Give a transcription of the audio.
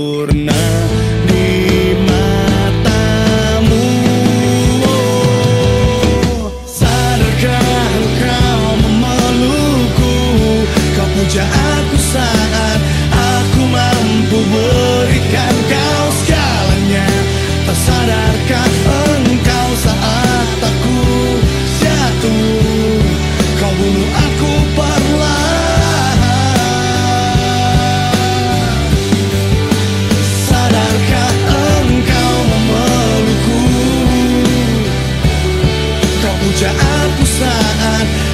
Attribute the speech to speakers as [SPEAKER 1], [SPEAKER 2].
[SPEAKER 1] Yeah. di matamu oh, Sadarkah kau pujaan saat.